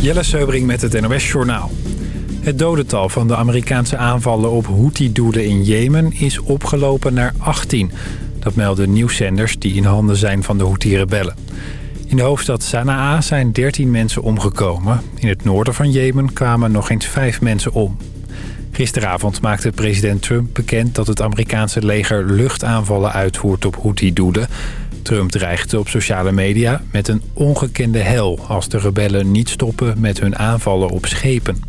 Jelle Seubring met het NOS Journaal. Het dodental van de Amerikaanse aanvallen op Houthi-doelen in Jemen is opgelopen naar 18. Dat melden nieuwszenders die in handen zijn van de Houthi-rebellen. In de hoofdstad Sanaa zijn 13 mensen omgekomen. In het noorden van Jemen kwamen nog eens 5 mensen om. Gisteravond maakte president Trump bekend dat het Amerikaanse leger luchtaanvallen uitvoert op Houthi-doelen. Trump dreigde op sociale media met een ongekende hel als de rebellen niet stoppen met hun aanvallen op schepen.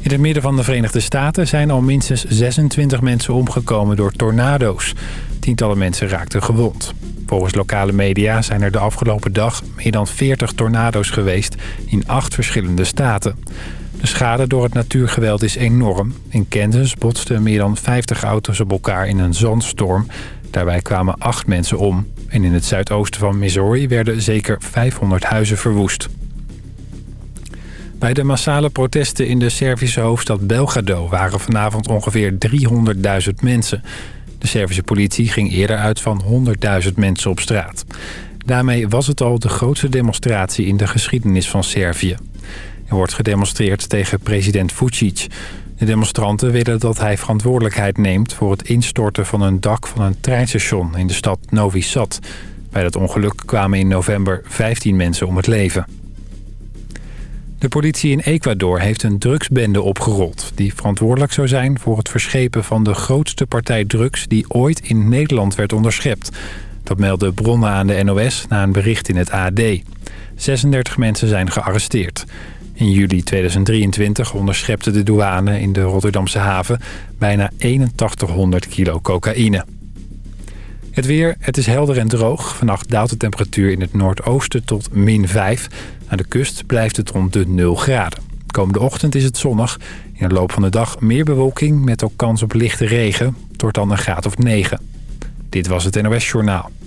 In het midden van de Verenigde Staten zijn al minstens 26 mensen omgekomen door tornado's. Tientallen mensen raakten gewond. Volgens lokale media zijn er de afgelopen dag meer dan 40 tornado's geweest in acht verschillende staten. De schade door het natuurgeweld is enorm. In Kansas botsten meer dan 50 auto's op elkaar in een zandstorm. Daarbij kwamen acht mensen om. En in het zuidoosten van Missouri werden zeker 500 huizen verwoest. Bij de massale protesten in de Servische hoofdstad Belgrado... waren vanavond ongeveer 300.000 mensen. De Servische politie ging eerder uit van 100.000 mensen op straat. Daarmee was het al de grootste demonstratie in de geschiedenis van Servië. Er wordt gedemonstreerd tegen president Vucic. De demonstranten willen dat hij verantwoordelijkheid neemt... voor het instorten van een dak van een treinstation in de stad Novi Sad. Bij dat ongeluk kwamen in november 15 mensen om het leven. De politie in Ecuador heeft een drugsbende opgerold... die verantwoordelijk zou zijn voor het verschepen van de grootste partij drugs... die ooit in Nederland werd onderschept. Dat melden bronnen aan de NOS na een bericht in het AD. 36 mensen zijn gearresteerd. In juli 2023 onderschepte de douane in de Rotterdamse haven... bijna 8100 kilo cocaïne. Het weer, het is helder en droog. Vannacht daalt de temperatuur in het noordoosten tot min 5. Aan de kust blijft het rond de 0 graden. Komende ochtend is het zonnig. In de loop van de dag meer bewolking met ook kans op lichte regen. Wordt dan een graad of 9. Dit was het NOS Journaal.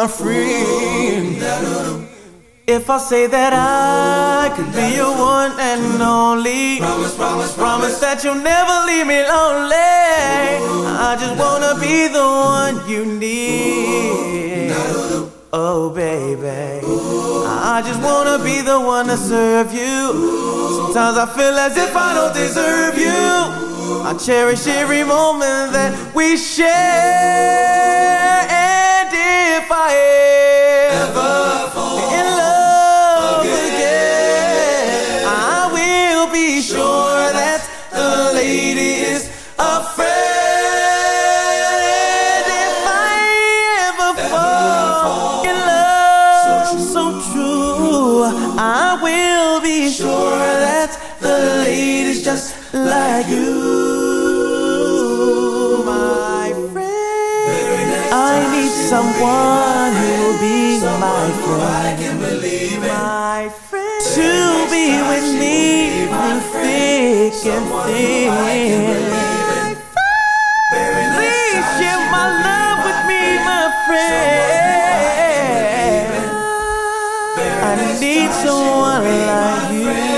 my friend. If I say that I could be your one and only, promise, promise, promise that you'll never leave me lonely. I just wanna be the one you need. Oh, baby. I just wanna be the one to serve you. Sometimes I feel as if I don't deserve you. I cherish every moment that we share. And if I need someone who'll be my friend. My friend to be with me through thick and thin. Please share my love with me, my friend. I need someone like you.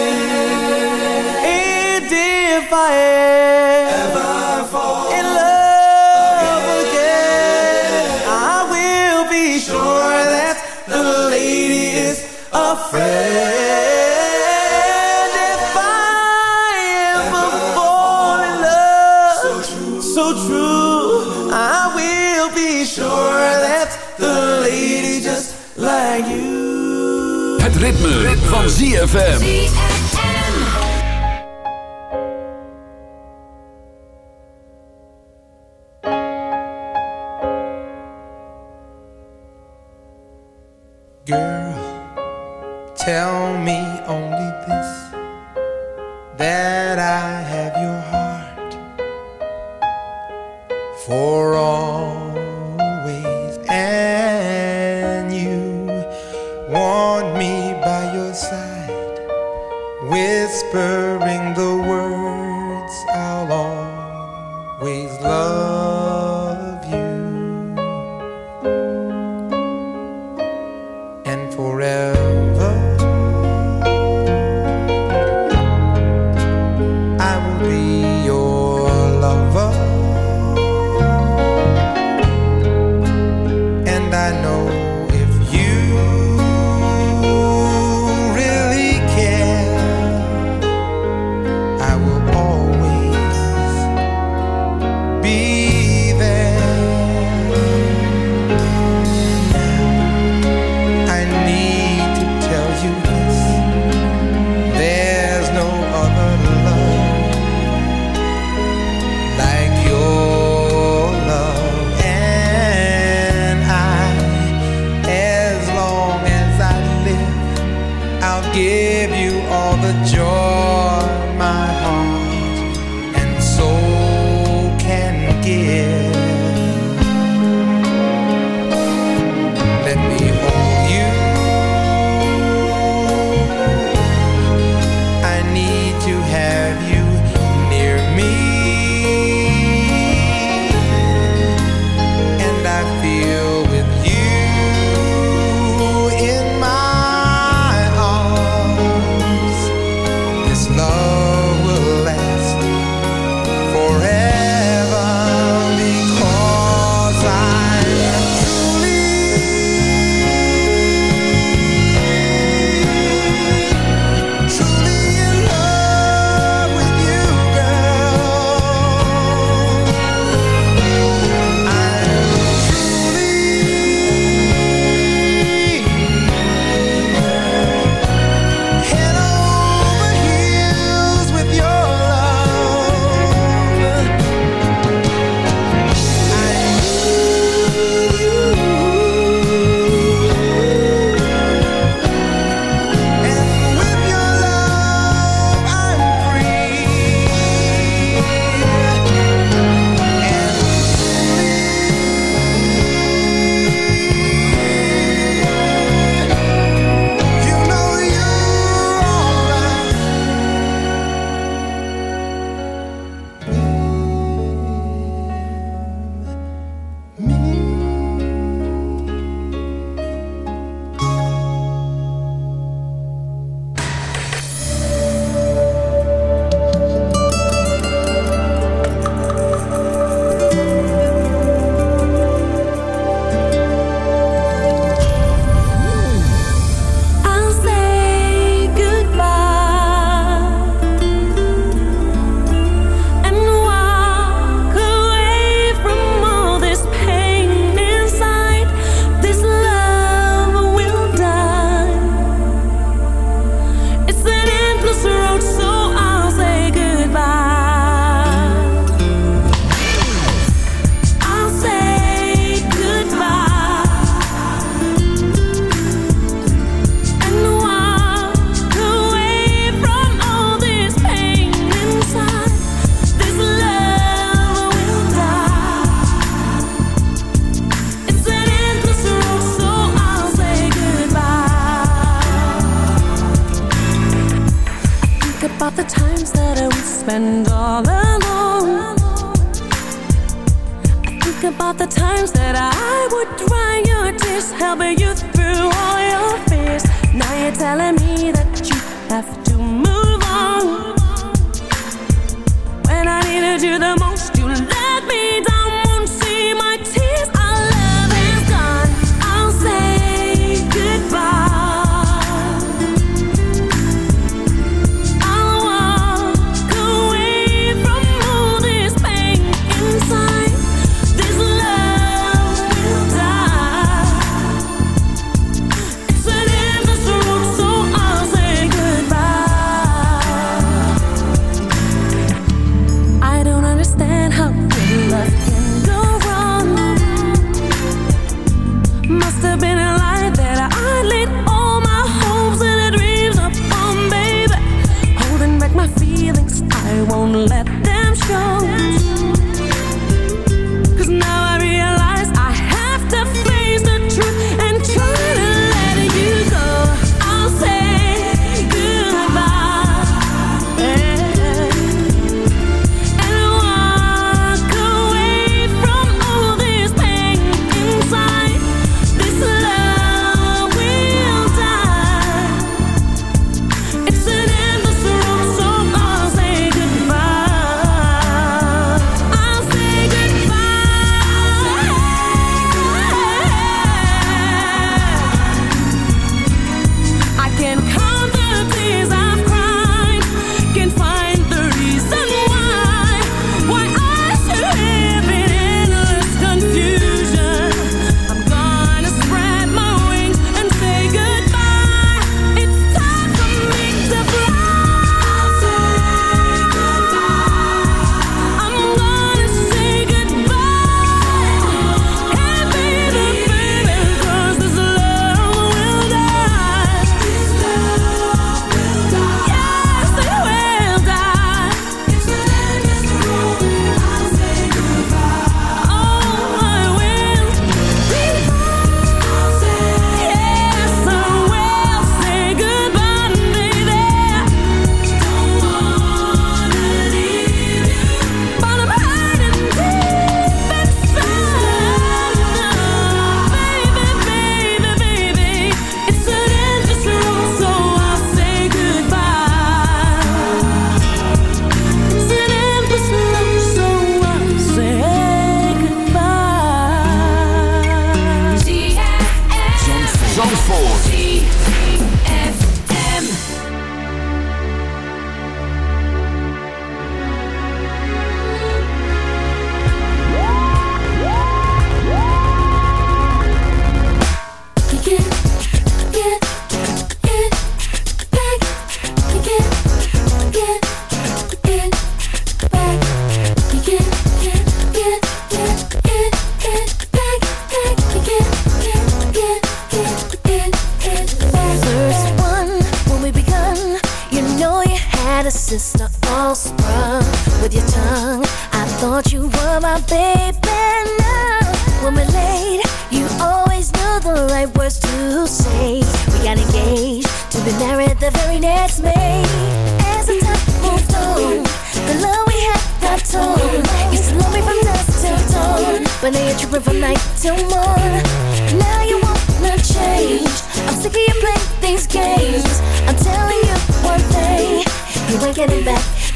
Van ZFM.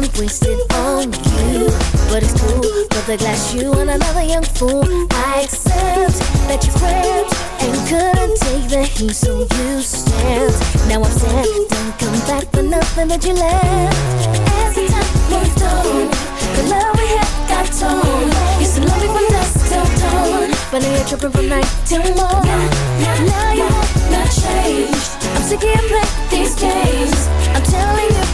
been wasted on you. But it's cool, but the glass you and another young fool. I accept that you cramped and couldn't take the heat, so you stand. Now I'm sad, don't come back for nothing that you left. As the time moved on, the love we had got torn. Used to love me from dusk till dawn, but now you're tripping from night till morn. Now, now, now you're not changed. I'm sick and playing these games. I'm telling you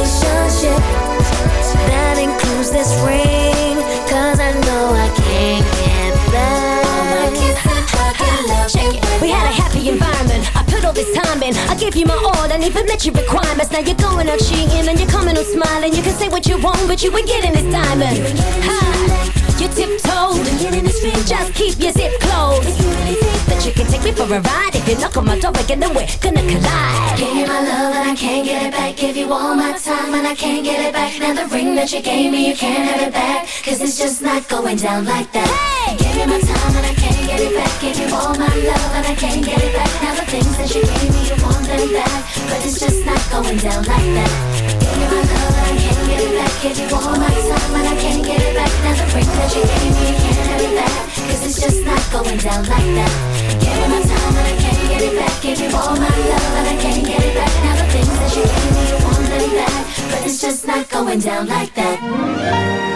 Time. I gave you my all and even met your requirements. Now you're going out cheating and you're coming out smiling. You can say what you want, but you ain't getting this diamond. Ha! You tiptoed. Just keep your zip closed. If you really think That you can take me for a ride. If you knock on my door again, then we're gonna collide. Give you my love and I can't get it back. Give you all my time and I can't get it back. Now the ring that you gave me, you can't have it back. Cause it's just not going down like that. Hey! Give you my time and I can't get it back. Give you all my love and I can't get it back. Now the things that you gave me, you want them back. But it's just not going down like that. Give you my love back. Give you all my time and I can't get it back. Now the that you gave me, you can't have it back. Cause it's just not going down like that. Give you my time and I can't get it back. Give you all my love and I can't get it back. Now the things that you gave me, you want them back. But it's just not going down like that.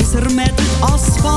Is er met asfalt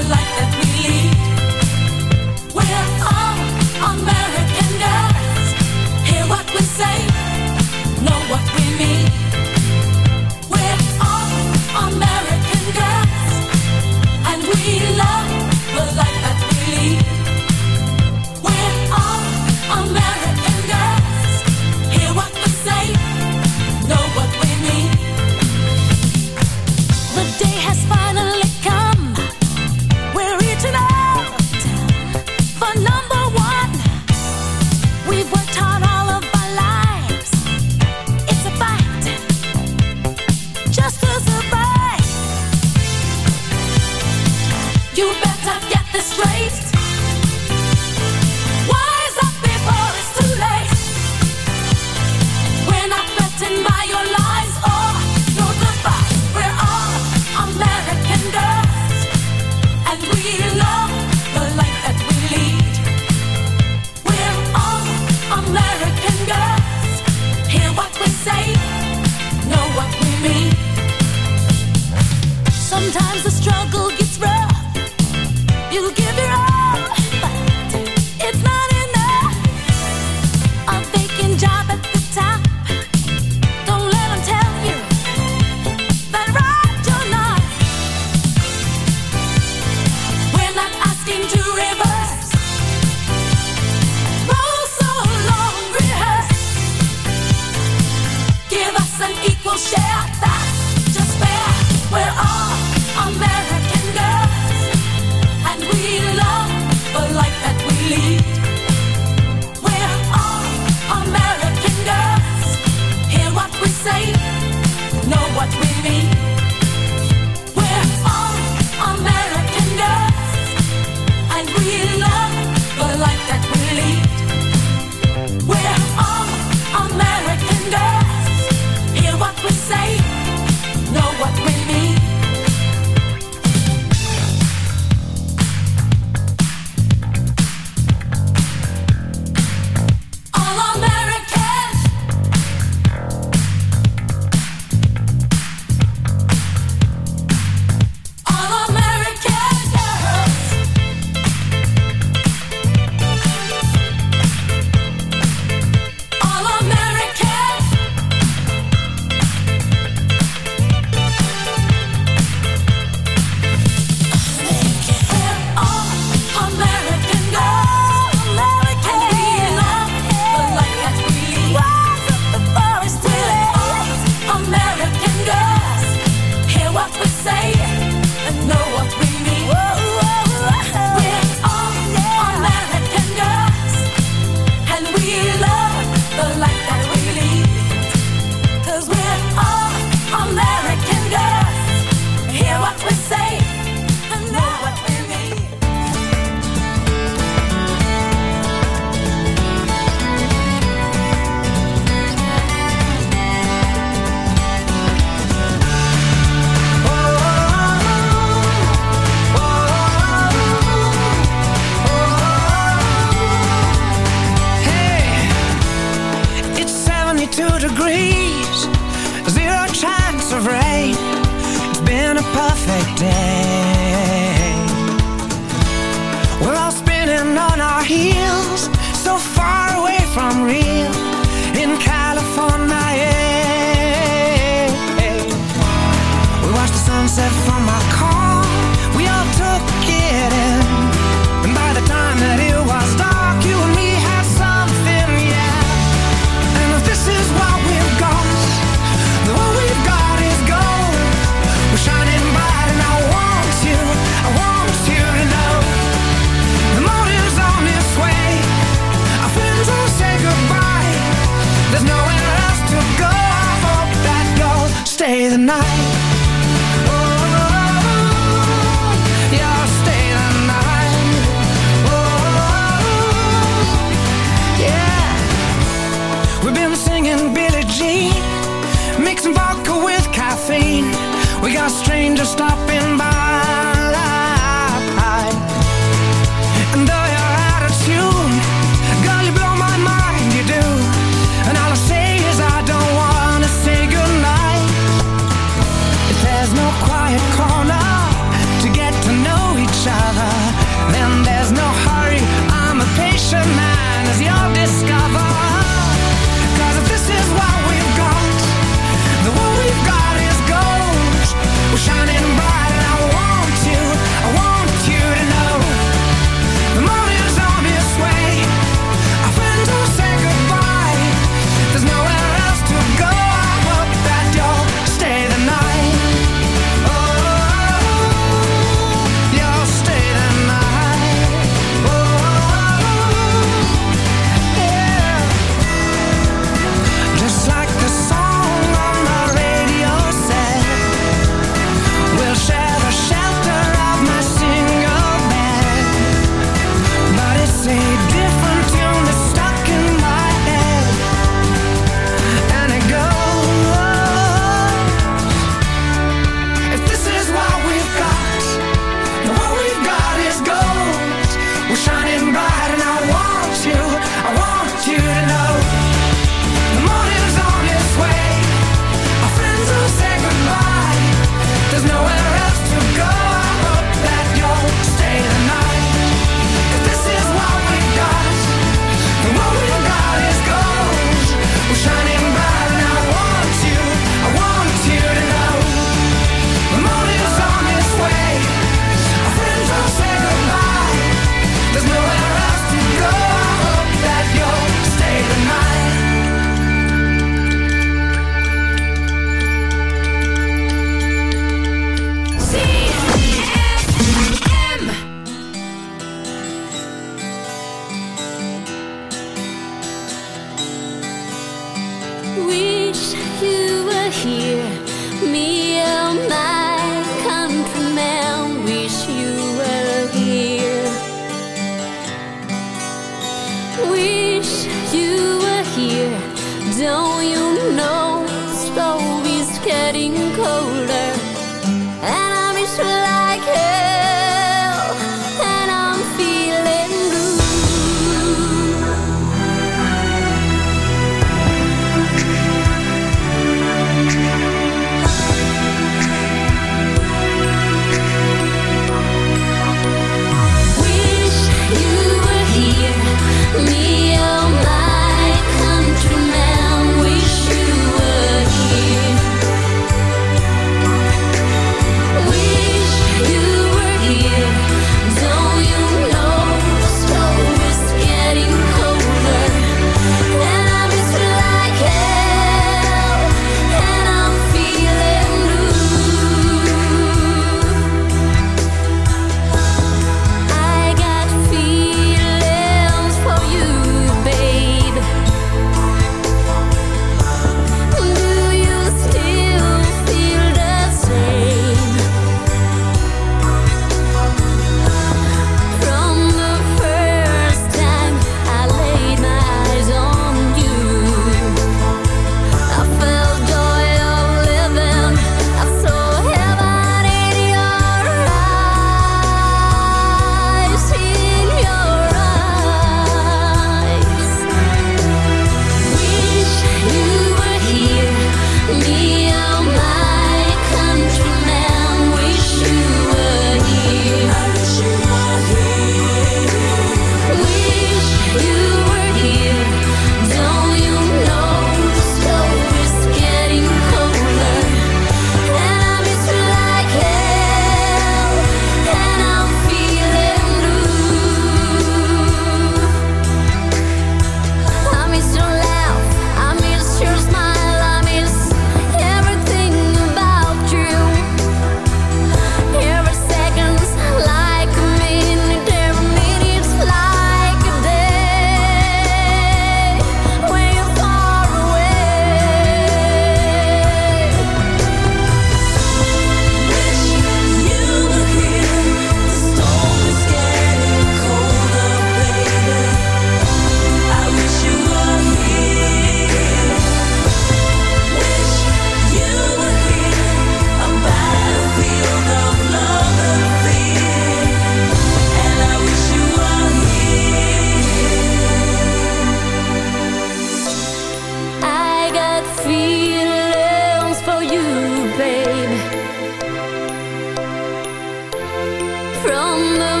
from the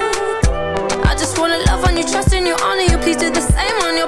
trust in you, honor you. Please do the same on your